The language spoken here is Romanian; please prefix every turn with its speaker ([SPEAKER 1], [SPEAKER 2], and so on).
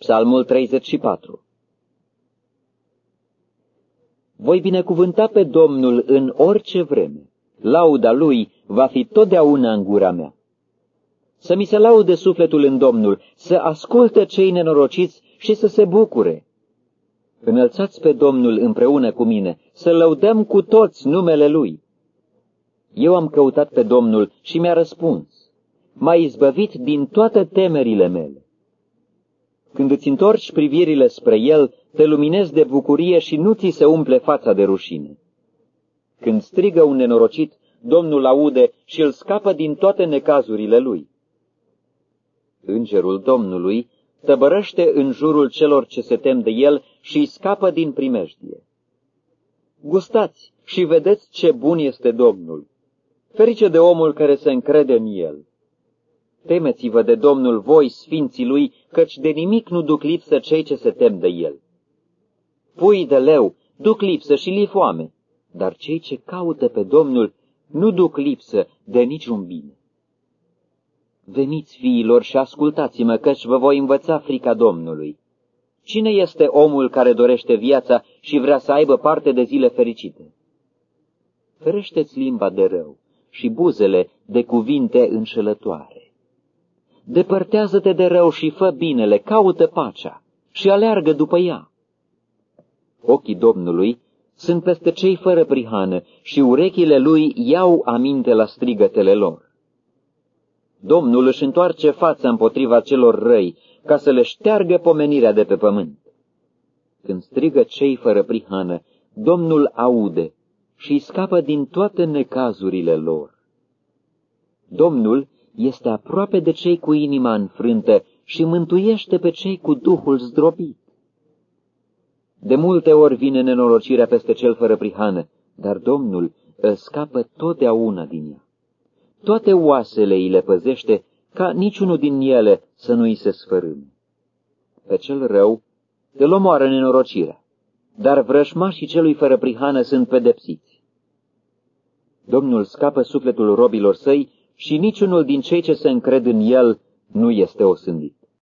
[SPEAKER 1] Psalmul 34 Voi binecuvânta pe Domnul în orice vreme. Lauda lui va fi totdeauna în gura mea. Să mi se laude sufletul în Domnul, să asculte cei nenorociți și să se bucure. Înălțați pe Domnul împreună cu mine, să lăudăm cu toți numele Lui. Eu am căutat pe Domnul și mi-a răspuns. M-a izbăvit din toate temerile mele. Când îți întorci privirile spre El, te luminezi de bucurie și nu ți se umple fața de rușine. Când strigă un nenorocit, Domnul aude și îl scapă din toate necazurile lui. Îngerul Domnului tăbărăște în jurul celor ce se tem de el și îi scapă din primejdie. Gustați și vedeți ce bun este Domnul. Ferice de omul care se încrede în el. Temeți-vă de Domnul voi, sfinții lui, căci de nimic nu duc lipsă cei ce se tem de el. Pui de leu duc lipsă și li foame, dar cei ce caută pe Domnul nu duc lipsă de niciun bine. Veniți, fiilor, și ascultați-mă, căci vă voi învăța frica Domnului. Cine este omul care dorește viața și vrea să aibă parte de zile fericite? Ferește-ți limba de rău și buzele de cuvinte înșelătoare. Depărtează-te de rău și fă binele, caută pacea și aleargă după ea. Ochii Domnului sunt peste cei fără prihană și urechile lui iau aminte la strigătele lor. Domnul își întoarce fața împotriva celor răi, ca să le șteargă pomenirea de pe pământ. Când strigă cei fără prihană, Domnul aude și îi scapă din toate necazurile lor. Domnul este aproape de cei cu inima înfrântă și mântuiește pe cei cu Duhul zdrobit. De multe ori vine nenorocirea peste cel fără prihană, dar Domnul îl scapă totdeauna din ea. Toate oasele îi le păzește ca niciunul din ele să nu îi se sfărâme. Pe cel rău îl omoară nenorocirea, dar vrășmașii celui fără prihană sunt pedepsiți. Domnul scapă sufletul robilor săi și niciunul din cei ce se încred în el nu este osândit.